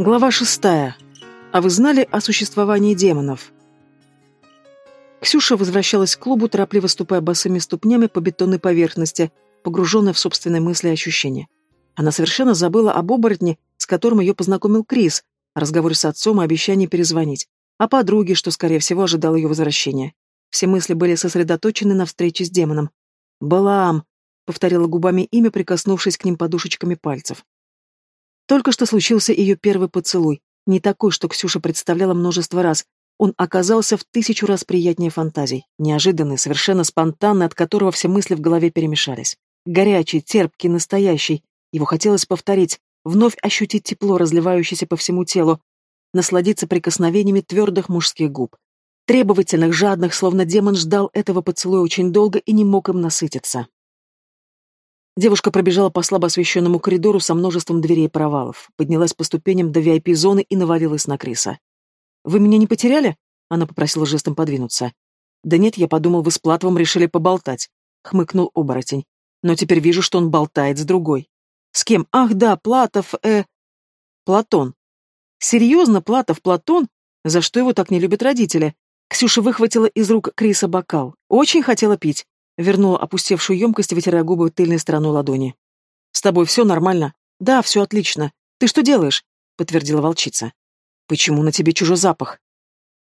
Глава шестая. А вы знали о существовании демонов? Ксюша возвращалась к клубу, торопливо ступая босыми ступнями по бетонной поверхности, погруженная в собственные мысли и ощущения. Она совершенно забыла об оборотне, с которым ее познакомил Крис, о разговоре с отцом и обещании перезвонить, о подруге, что, скорее всего, ожидал ее возвращения. Все мысли были сосредоточены на встрече с демоном. «Балаам», — повторила губами имя, прикоснувшись к ним подушечками пальцев. Только что случился ее первый поцелуй, не такой, что Ксюша представляла множество раз. Он оказался в тысячу раз приятнее фантазий, неожиданный, совершенно спонтанный, от которого все мысли в голове перемешались. Горячий, терпкий, настоящий. Его хотелось повторить, вновь ощутить тепло, разливающееся по всему телу, насладиться прикосновениями твердых мужских губ. Требовательных, жадных, словно демон ждал этого поцелуя очень долго и не мог им насытиться. Девушка пробежала по слабо освещенному коридору со множеством дверей и провалов, поднялась по ступеням до VIP-зоны и навалилась на Криса. «Вы меня не потеряли?» — она попросила жестом подвинуться. «Да нет, я подумал, вы с Платовым решили поболтать», — хмыкнул оборотень. «Но теперь вижу, что он болтает с другой». «С кем? Ах, да, Платов, э...» «Платон». «Серьезно, Платов, Платон? За что его так не любят родители?» Ксюша выхватила из рук Криса бокал. Очень хотела пить. Вернула опустевшую емкость, вытирая губы тыльной стороной ладони. «С тобой все нормально?» «Да, все отлично. Ты что делаешь?» — подтвердила волчица. «Почему на тебе чужой запах?»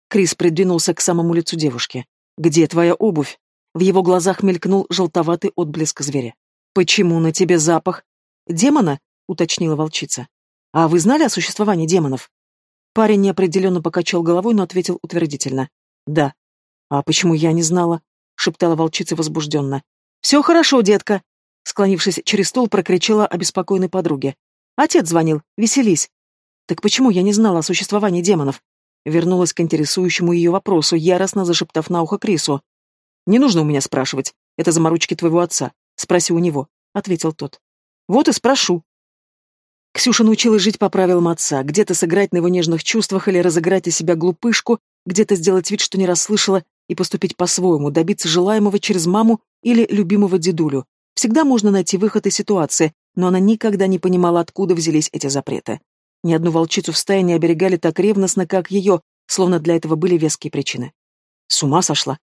Крис придвинулся к самому лицу девушки. «Где твоя обувь?» В его глазах мелькнул желтоватый отблеск зверя. «Почему на тебе запах?» «Демона?» — уточнила волчица. «А вы знали о существовании демонов?» Парень неопределенно покачал головой, но ответил утвердительно. «Да». «А почему я не знала?» — шептала волчица возбужденно. «Все хорошо, детка!» Склонившись через стол, прокричала обеспокоенной подруге. «Отец звонил. Веселись!» «Так почему я не знала о существовании демонов?» Вернулась к интересующему ее вопросу, яростно зашептав на ухо Крису. «Не нужно у меня спрашивать. Это заморочки твоего отца. Спроси у него», — ответил тот. «Вот и спрошу». Ксюша научилась жить по правилам отца, где-то сыграть на его нежных чувствах или разыграть из себя глупышку, где-то сделать вид, что не расслышала, и поступить по-своему, добиться желаемого через маму или любимого дедулю. Всегда можно найти выход из ситуации, но она никогда не понимала, откуда взялись эти запреты. Ни одну волчицу в стае не оберегали так ревностно, как ее, словно для этого были веские причины. С ума сошла.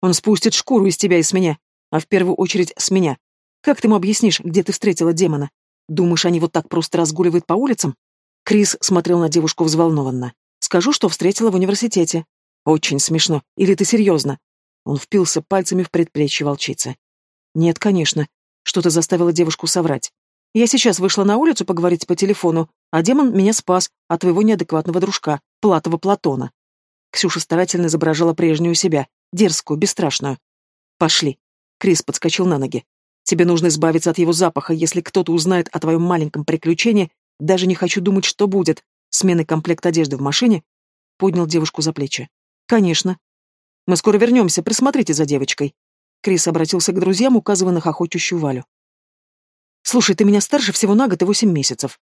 Он спустит шкуру из тебя и с меня, а в первую очередь с меня. Как ты ему объяснишь, где ты встретила демона? Думаешь, они вот так просто разгуливают по улицам? Крис смотрел на девушку взволнованно. Скажу, что встретила в университете. Очень смешно. Или ты серьезно? Он впился пальцами в предплечье волчицы. Нет, конечно. Что-то заставило девушку соврать. Я сейчас вышла на улицу поговорить по телефону, а демон меня спас от твоего неадекватного дружка, Платова Платона. Ксюша старательно изображала прежнюю себя, дерзкую, бесстрашную. Пошли. Крис подскочил на ноги. Тебе нужно избавиться от его запаха, если кто-то узнает о твоем маленьком приключении, даже не хочу думать, что будет. Смены комплект одежды в машине? Поднял девушку за плечи. «Конечно. Мы скоро вернемся, присмотрите за девочкой». Крис обратился к друзьям, указывая на хохочущую Валю. «Слушай, ты меня старше всего на год и восемь месяцев».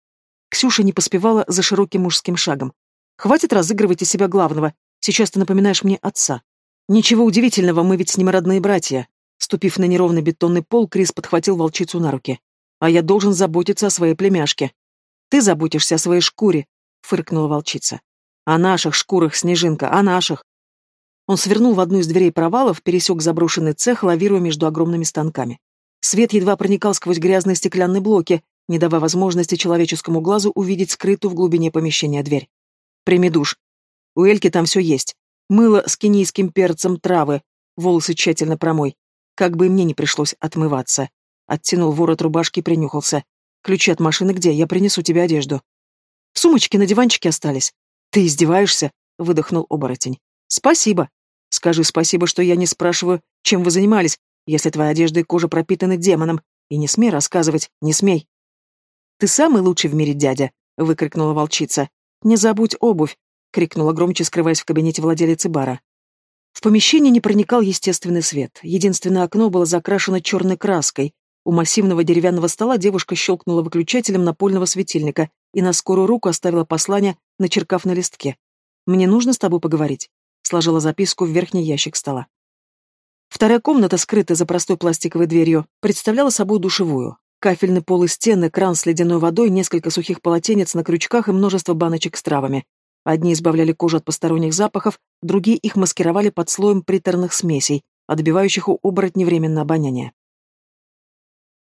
Ксюша не поспевала за широким мужским шагом. «Хватит разыгрывать из себя главного. Сейчас ты напоминаешь мне отца. Ничего удивительного, мы ведь с ним родные братья». Ступив на неровный бетонный пол, Крис подхватил волчицу на руки. «А я должен заботиться о своей племяшке». «Ты заботишься о своей шкуре», — фыркнула волчица. «О наших шкурах, Снежинка, о наших. Он свернул в одну из дверей провалов, пересек заброшенный цех, лавируя между огромными станками. Свет едва проникал сквозь грязные стеклянные блоки, не давая возможности человеческому глазу увидеть скрытую в глубине помещения дверь. «Прими душ. У Эльки там все есть. Мыло с кенийским перцем, травы. Волосы тщательно промой. Как бы и мне не пришлось отмываться». Оттянул ворот рубашки и принюхался. «Ключи от машины где? Я принесу тебе одежду». «В сумочке на диванчике остались». «Ты издеваешься?» — выдохнул оборотень. «Спасибо», Скажи спасибо, что я не спрашиваю, чем вы занимались, если твоя одежда и кожа пропитаны демоном. И не смей рассказывать, не смей. Ты самый лучший в мире дядя, выкрикнула волчица. Не забудь обувь, крикнула громче, скрываясь в кабинете владелицы бара. В помещении не проникал естественный свет. Единственное окно было закрашено черной краской. У массивного деревянного стола девушка щелкнула выключателем напольного светильника и на скорую руку оставила послание, начеркав на листке. «Мне нужно с тобой поговорить» сложила записку в верхний ящик стола. Вторая комната, скрытая за простой пластиковой дверью, представляла собой душевую. Кафельный пол и стены, кран с ледяной водой, несколько сухих полотенец на крючках и множество баночек с травами. Одни избавляли кожу от посторонних запахов, другие их маскировали под слоем приторных смесей, отбивающих у оборотней временно обоняние.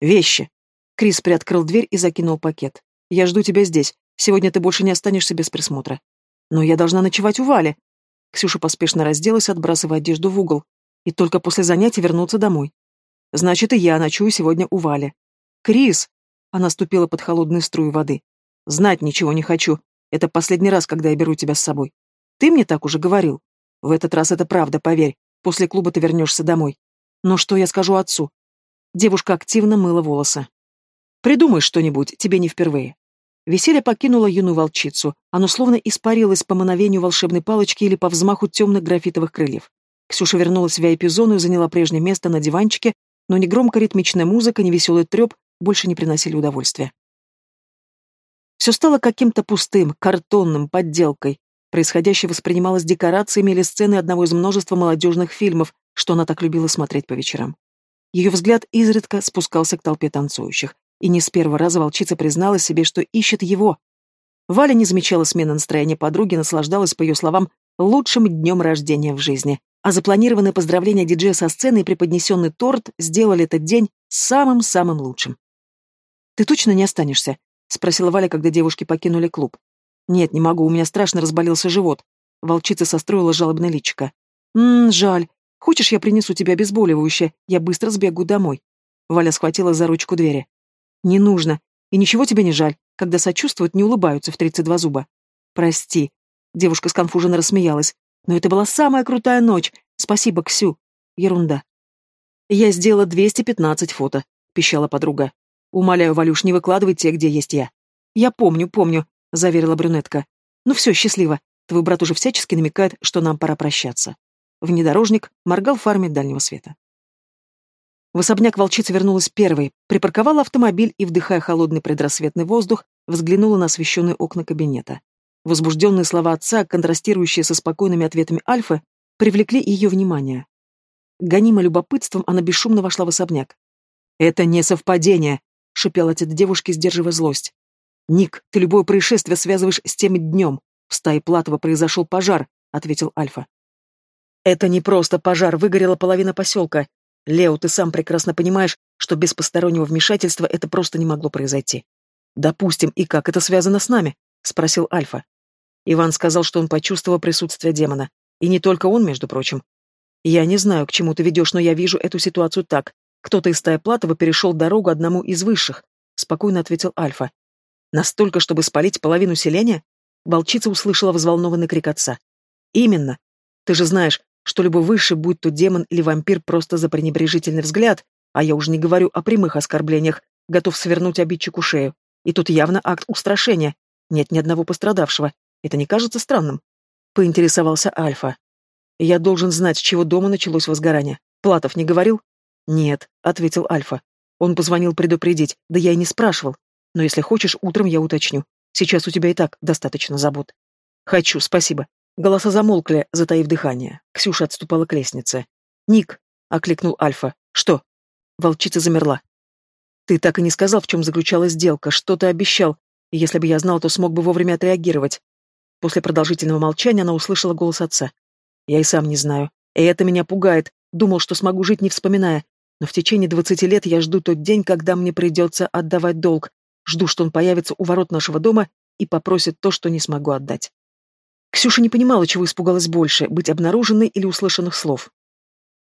«Вещи!» Крис приоткрыл дверь и закинул пакет. «Я жду тебя здесь. Сегодня ты больше не останешься без присмотра». «Но я должна ночевать у Вали». Ксюша поспешно разделась, отбрасывая одежду в угол. «И только после занятий вернуться домой». «Значит, и я ночую сегодня у Вали». «Крис!» Она ступила под холодную струю воды. «Знать ничего не хочу. Это последний раз, когда я беру тебя с собой. Ты мне так уже говорил. В этот раз это правда, поверь. После клуба ты вернешься домой. Но что я скажу отцу? Девушка активно мыла волосы. Придумай что-нибудь, тебе не впервые. Веселье покинуло юную волчицу. Оно словно испарилось по мановению волшебной палочки или по взмаху темных графитовых крыльев. Ксюша вернулась в VIP-зону и заняла прежнее место на диванчике, но ни громко ритмичная музыка, ни веселый треп больше не приносили удовольствия. Все стало каким-то пустым, картонным, подделкой. Происходящее воспринималось декорациями или сценой одного из множества молодежных фильмов, что она так любила смотреть по вечерам. Ее взгляд изредка спускался к толпе танцующих, и не с первого раза волчица призналась себе, что ищет его. Валя не замечала смены настроения подруги, наслаждалась, по ее словам, лучшим днем рождения в жизни. А запланированное поздравление диджея со сцены и преподнесенный торт сделали этот день самым-самым лучшим. «Ты точно не останешься?» — спросила Валя, когда девушки покинули клуб. «Нет, не могу, у меня страшно разболелся живот». Волчица состроила жалобное личико. «Ммм, жаль. Хочешь, я принесу тебе обезболивающее? Я быстро сбегу домой». Валя схватила за ручку двери. «Не нужно. И ничего тебе не жаль. Когда сочувствуют, не улыбаются в тридцать два зуба». «Прости». Девушка сконфуженно рассмеялась. «Но это была самая крутая ночь. Спасибо, Ксю». Ерунда. «Я сделала двести пятнадцать фото», — пищала подруга. «Умоляю, Валюш, не выкладывай те, где есть я». «Я помню, помню», — заверила брюнетка. «Ну все, счастливо. Твой брат уже всячески намекает, что нам пора прощаться». Внедорожник моргал фарме дальнего света. В особняк волчица вернулась первой, припарковала автомобиль и, вдыхая холодный предрассветный воздух, взглянула на освещенные окна кабинета. Возбужденные слова отца, контрастирующие со спокойными ответами Альфы, привлекли ее внимание. Гонима любопытством, она бесшумно вошла в особняк. «Это не совпадение», — шипел отец девушки, сдерживая злость. «Ник, ты любое происшествие связываешь с тем днем. В стае Платова произошел пожар», — ответил Альфа. «Это не просто пожар, выгорела половина поселка. Лео, ты сам прекрасно понимаешь, что без постороннего вмешательства это просто не могло произойти». «Допустим, и как это связано с нами?» — спросил Альфа. Иван сказал, что он почувствовал присутствие демона. И не только он, между прочим. «Я не знаю, к чему ты ведешь, но я вижу эту ситуацию так. Кто-то из стаи Платова перешел дорогу одному из высших», — спокойно ответил Альфа. Настолько, чтобы спалить половину селения? Волчица услышала взволнованный крик отца. Именно. Ты же знаешь, что любой высший, будь то демон или вампир, просто за пренебрежительный взгляд, а я уже не говорю о прямых оскорблениях, готов свернуть обидчику шею. И тут явно акт устрашения. Нет ни одного пострадавшего. Это не кажется странным? Поинтересовался Альфа. Я должен знать, с чего дома началось возгорание. Платов не говорил? Нет, ответил Альфа. Он позвонил предупредить, да я и не спрашивал. Но если хочешь, утром я уточню. Сейчас у тебя и так достаточно забот. Хочу, спасибо. Голоса замолкли, затаив дыхание. Ксюша отступала к лестнице. «Ник!» — окликнул Альфа. «Что?» Волчица замерла. «Ты так и не сказал, в чем заключалась сделка, что ты обещал. Если бы я знал, то смог бы вовремя отреагировать». После продолжительного молчания она услышала голос отца. «Я и сам не знаю. И это меня пугает. Думал, что смогу жить, не вспоминая. Но в течение двадцати лет я жду тот день, когда мне придется отдавать долг, Жду, что он появится у ворот нашего дома и попросит то, что не смогу отдать. Ксюша не понимала, чего испугалась больше, быть обнаруженной или услышанных слов.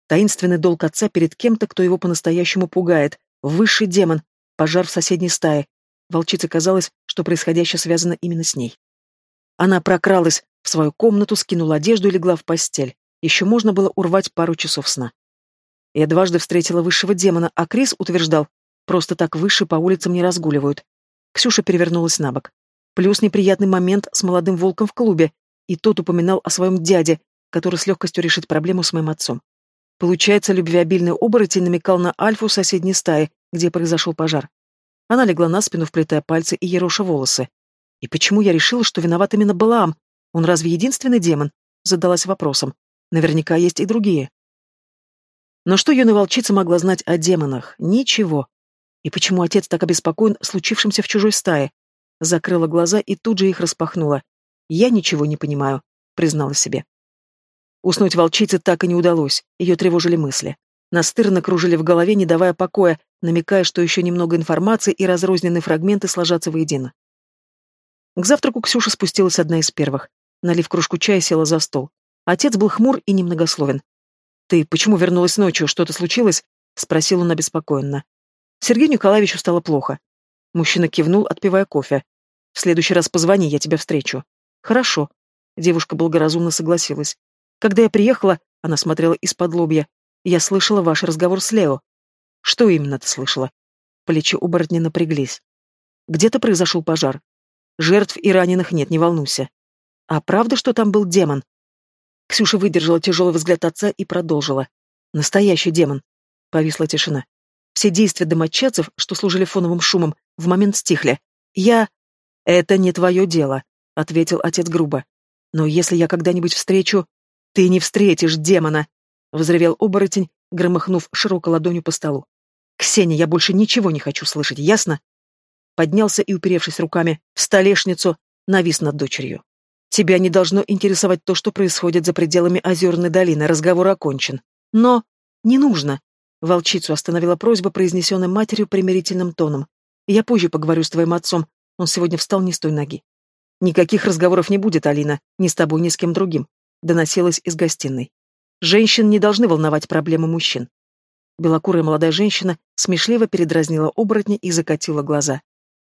Таинственный долг отца перед кем-то, кто его по-настоящему пугает. Высший демон. Пожар в соседней стае. Волчице казалось, что происходящее связано именно с ней. Она прокралась в свою комнату, скинула одежду и легла в постель. Еще можно было урвать пару часов сна. Я дважды встретила высшего демона, а Крис утверждал, Просто так выше по улицам не разгуливают. Ксюша перевернулась на бок. Плюс неприятный момент с молодым волком в клубе, и тот упоминал о своем дяде, который с легкостью решит проблему с моим отцом. Получается, любвеобильный оборотень намекал на Альфу соседней стаи, где произошел пожар. Она легла на спину, вплетая пальцы и ероша волосы. И почему я решила, что виноват именно Балаам? Он разве единственный демон? Задалась вопросом. Наверняка есть и другие. Но что юная волчица могла знать о демонах? Ничего. И почему отец так обеспокоен случившимся в чужой стае? Закрыла глаза и тут же их распахнула. Я ничего не понимаю, признала себе. Уснуть волчице так и не удалось, ее тревожили мысли. Настырно кружили в голове, не давая покоя, намекая, что еще немного информации и разрозненные фрагменты сложатся воедино. К завтраку Ксюша спустилась одна из первых. Налив кружку чая, села за стол. Отец был хмур и немногословен. «Ты почему вернулась ночью? Что-то случилось?» — спросил он обеспокоенно. Сергею Николаевичу стало плохо. Мужчина кивнул, отпивая кофе. «В следующий раз позвони, я тебя встречу». «Хорошо». Девушка благоразумно согласилась. «Когда я приехала, она смотрела из-под лобья, я слышала ваш разговор с Лео». «Что именно ты слышала?» Плечи оборотня напряглись. «Где-то произошел пожар. Жертв и раненых нет, не волнуйся. А правда, что там был демон?» Ксюша выдержала тяжелый взгляд отца и продолжила. «Настоящий демон». Повисла тишина. Все действия домочадцев, что служили фоновым шумом, в момент стихли. «Я...» «Это не твое дело», — ответил отец грубо. «Но если я когда-нибудь встречу...» «Ты не встретишь демона!» — взревел оборотень, громыхнув широкой ладонью по столу. «Ксения, я больше ничего не хочу слышать, ясно?» Поднялся и, уперевшись руками в столешницу, навис над дочерью. «Тебя не должно интересовать то, что происходит за пределами Озерной долины, разговор окончен. Но не нужно!» Волчицу остановила просьба, произнесенная матерью примирительным тоном. «Я позже поговорю с твоим отцом. Он сегодня встал не с той ноги». «Никаких разговоров не будет, Алина. Ни с тобой, ни с кем другим», — доносилось из гостиной. «Женщин не должны волновать проблемы мужчин». Белокурая молодая женщина смешливо передразнила оборотня и закатила глаза.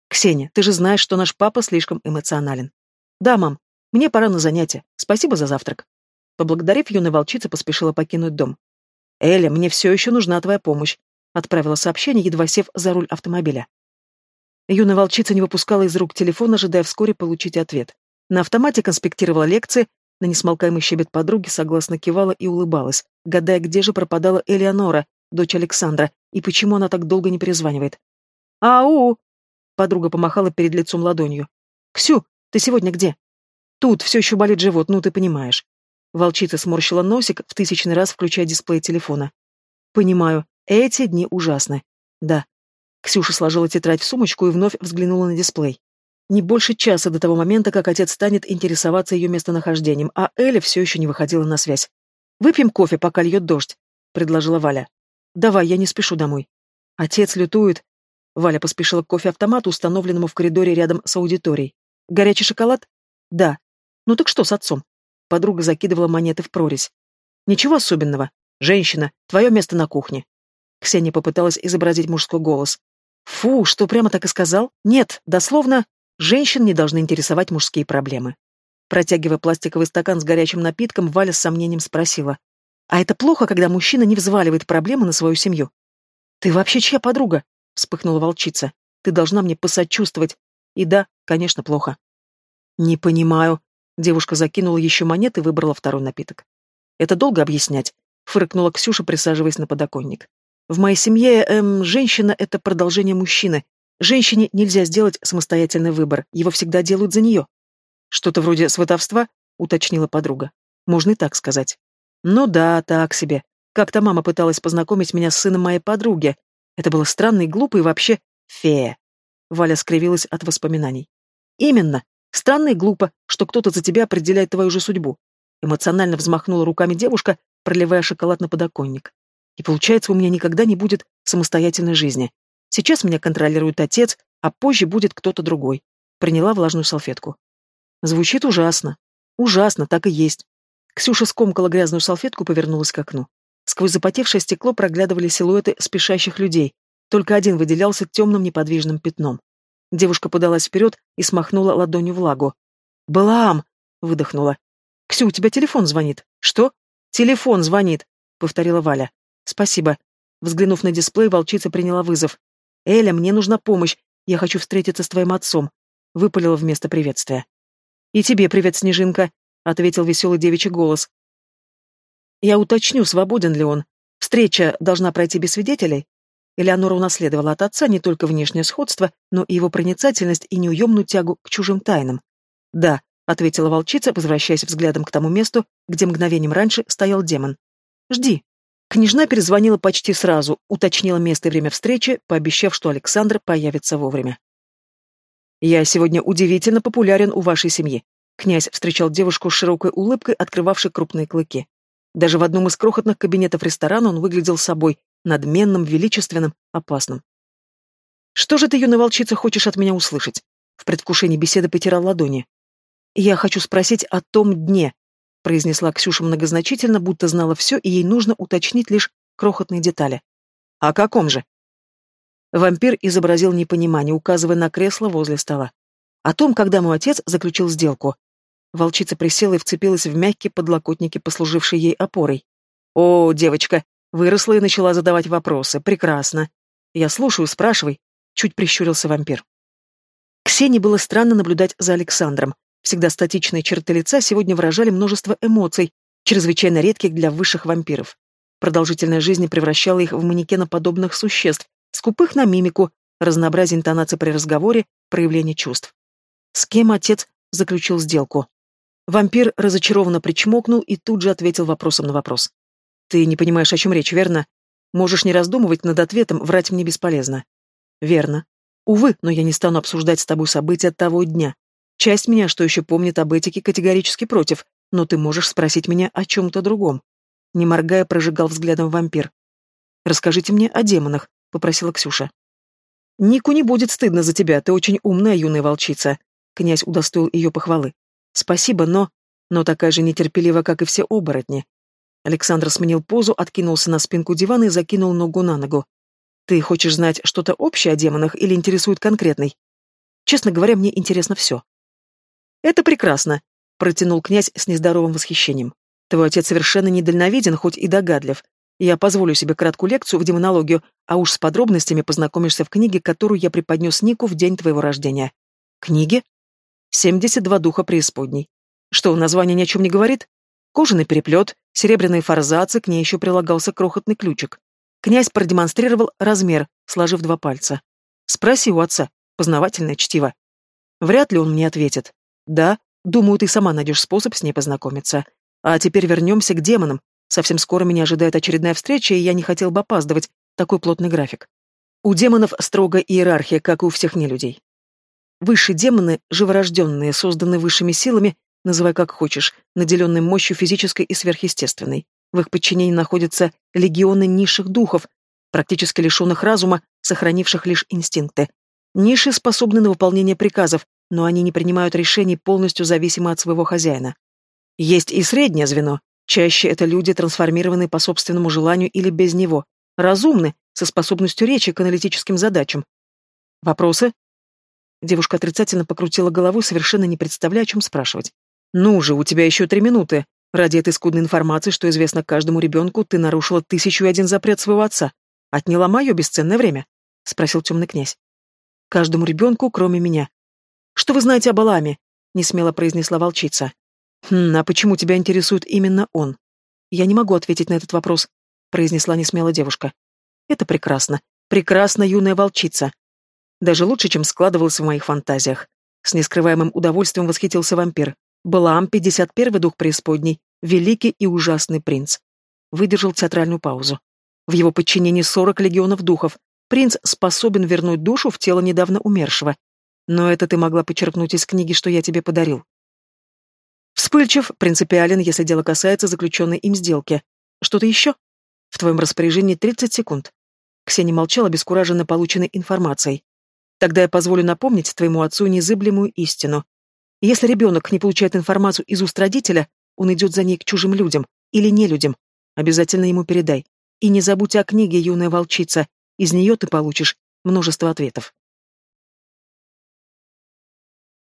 «Ксения, ты же знаешь, что наш папа слишком эмоционален». «Да, мам. Мне пора на занятия. Спасибо за завтрак». Поблагодарив, юная волчица поспешила покинуть дом. «Эля, мне все еще нужна твоя помощь», — отправила сообщение, едва сев за руль автомобиля. Юная волчица не выпускала из рук телефон, ожидая вскоре получить ответ. На автомате конспектировала лекции, на несмолкаемый щебет подруги согласно кивала и улыбалась, гадая, где же пропадала Элеонора, дочь Александра, и почему она так долго не перезванивает. «Ау!» — подруга помахала перед лицом ладонью. «Ксю, ты сегодня где?» «Тут все еще болит живот, ну ты понимаешь». Волчица сморщила носик, в тысячный раз включая дисплей телефона. «Понимаю, эти дни ужасны. Да». Ксюша сложила тетрадь в сумочку и вновь взглянула на дисплей. Не больше часа до того момента, как отец станет интересоваться ее местонахождением, а Эля все еще не выходила на связь. «Выпьем кофе, пока льет дождь», — предложила Валя. «Давай, я не спешу домой». Отец лютует. Валя поспешила к кофе-автомату, установленному в коридоре рядом с аудиторией. «Горячий шоколад?» «Да». «Ну так что с отцом?» Подруга закидывала монеты в прорезь. «Ничего особенного. Женщина, твое место на кухне». Ксения попыталась изобразить мужской голос. «Фу, что прямо так и сказал? Нет, дословно, женщин не должны интересовать мужские проблемы». Протягивая пластиковый стакан с горячим напитком, Валя с сомнением спросила. «А это плохо, когда мужчина не взваливает проблемы на свою семью?» «Ты вообще чья подруга?» — вспыхнула волчица. «Ты должна мне посочувствовать. И да, конечно, плохо». «Не понимаю», Девушка закинула еще монеты и выбрала второй напиток. «Это долго объяснять?» — фыркнула Ксюша, присаживаясь на подоконник. «В моей семье, эм, женщина — это продолжение мужчины. Женщине нельзя сделать самостоятельный выбор, его всегда делают за нее». «Что-то вроде сватовства?» — уточнила подруга. «Можно и так сказать». «Ну да, так себе. Как-то мама пыталась познакомить меня с сыном моей подруги. Это было странно и глупо, и вообще фея». Валя скривилась от воспоминаний. «Именно. Странно и глупо, что кто-то за тебя определяет твою же судьбу. Эмоционально взмахнула руками девушка, проливая шоколад на подоконник. И получается, у меня никогда не будет самостоятельной жизни. Сейчас меня контролирует отец, а позже будет кто-то другой. Приняла влажную салфетку. Звучит ужасно. Ужасно, так и есть. Ксюша скомкала грязную салфетку повернулась к окну. Сквозь запотевшее стекло проглядывали силуэты спешащих людей. Только один выделялся темным неподвижным пятном. Девушка подалась вперед и смахнула ладонью влагу. «Балаам!» — выдохнула. «Ксю, у тебя телефон звонит». «Что?» «Телефон звонит», — повторила Валя. «Спасибо». Взглянув на дисплей, волчица приняла вызов. «Эля, мне нужна помощь. Я хочу встретиться с твоим отцом», — выпалила вместо приветствия. «И тебе привет, Снежинка», — ответил веселый девичий голос. «Я уточню, свободен ли он. Встреча должна пройти без свидетелей?» Элеонора унаследовала от отца не только внешнее сходство, но и его проницательность и неуемную тягу к чужим тайнам. «Да», — ответила волчица, возвращаясь взглядом к тому месту, где мгновением раньше стоял демон. «Жди», Княжна перезвонила почти сразу, уточнила место и время встречи, пообещав, что Александр появится вовремя. «Я сегодня удивительно популярен у вашей семьи», Князь встречал девушку с широкой улыбкой, открывавшей крупные клыки. Даже в одном из крохотных кабинетов ресторана он выглядел собой, надменным, величественным, опасным. «Что же ты, юная волчица, хочешь от меня услышать?» В предвкушении беседы потирал ладони. «Я хочу спросить о том дне», — произнесла Ксюша многозначительно, будто знала все, и ей нужно уточнить лишь крохотные детали. «О каком же?» Вампир изобразил непонимание, указывая на кресло возле стола. «О том, когда мой отец заключил сделку. Волчица присела и вцепилась в мягкие подлокотники, послужившие ей опорой. «О, девочка, выросла и начала задавать вопросы. Прекрасно. Я слушаю, спрашивай», — чуть прищурился вампир. Ксении было странно наблюдать за Александром. Всегда статичные черты лица сегодня выражали множество эмоций, чрезвычайно редких для высших вампиров. Продолжительная жизнь превращала их в манекеноподобных существ, скупых на мимику, разнообразие интонаций при разговоре, проявление чувств. С кем отец заключил сделку? Вампир разочарованно причмокнул и тут же ответил вопросом на вопрос. «Ты не понимаешь, о чем речь, верно? Можешь не раздумывать над ответом, врать мне бесполезно». «Верно. Увы, но я не стану обсуждать с тобой события того дня. Часть меня, что еще помнит об этике, категорически против, но ты можешь спросить меня о чем-то другом». Не моргая, прожигал взглядом вампир. «Расскажите мне о демонах», — попросила Ксюша. «Нику не будет стыдно за тебя, ты очень умная юная волчица», — князь удостоил ее похвалы. Спасибо, но... Но такая же нетерпелива, как и все оборотни. Александр сменил позу, откинулся на спинку дивана и закинул ногу на ногу. Ты хочешь знать что-то общее о демонах или интересует конкретный? Честно говоря, мне интересно все. Это прекрасно, протянул князь с нездоровым восхищением. Твой отец совершенно недальновиден, хоть и догадлив. Я позволю себе краткую лекцию в демонологию, а уж с подробностями познакомишься в книге, которую я преподнес Нику в день твоего рождения. Семьдесят два духа преисподней. Что, название ни о чем не говорит? Кожаный переплет, серебряные форзацы, к ней еще прилагался крохотный ключик. Князь продемонстрировал размер, сложив два пальца. Спроси у отца, познавательное чтиво. Вряд ли он мне ответит. Да, думаю, ты сама найдешь способ с ней познакомиться. А теперь вернемся к демонам. Совсем скоро меня ожидает очередная встреча, и я не хотел бы опаздывать. Такой плотный график. У демонов строго иерархия, как и у всех нелюдей. Высшие демоны, живорожденные, созданные высшими силами, называй как хочешь, наделенные мощью физической и сверхъестественной. В их подчинении находятся легионы низших духов, практически лишенных разума, сохранивших лишь инстинкты. Ниши способны на выполнение приказов, но они не принимают решений, полностью зависимы от своего хозяина. Есть и среднее звено. Чаще это люди, трансформированные по собственному желанию или без него. Разумны, со способностью речи к аналитическим задачам. Вопросы? Девушка отрицательно покрутила головой, совершенно не представляя, о чем спрашивать. «Ну же, у тебя еще три минуты. Ради этой скудной информации, что известно каждому ребенку, ты нарушила тысячу и один запрет своего отца. Отняла мое бесценное время?» — спросил темный князь. «Каждому ребенку, кроме меня. Что вы знаете об Аламе?» — несмело произнесла волчица. «Хм, а почему тебя интересует именно он?» «Я не могу ответить на этот вопрос», — произнесла несмело девушка. «Это прекрасно. Прекрасно, юная волчица. Даже лучше, чем складывался в моих фантазиях. С нескрываемым удовольствием восхитился вампир. Балаам, 51-й дух преисподней, великий и ужасный принц. Выдержал театральную паузу. В его подчинении 40 легионов духов. Принц способен вернуть душу в тело недавно умершего. Но это ты могла почерпнуть из книги, что я тебе подарил. Вспыльчив, принципиален, если дело касается заключенной им сделки. Что-то еще? В твоем распоряжении 30 секунд. Ксения молчала, обескураженно полученной информацией. Тогда я позволю напомнить твоему отцу незыблемую истину. Если ребенок не получает информацию из уст родителя, он идет за ней к чужим людям или нелюдям. Обязательно ему передай. И не забудь о книге «Юная волчица». Из нее ты получишь множество ответов.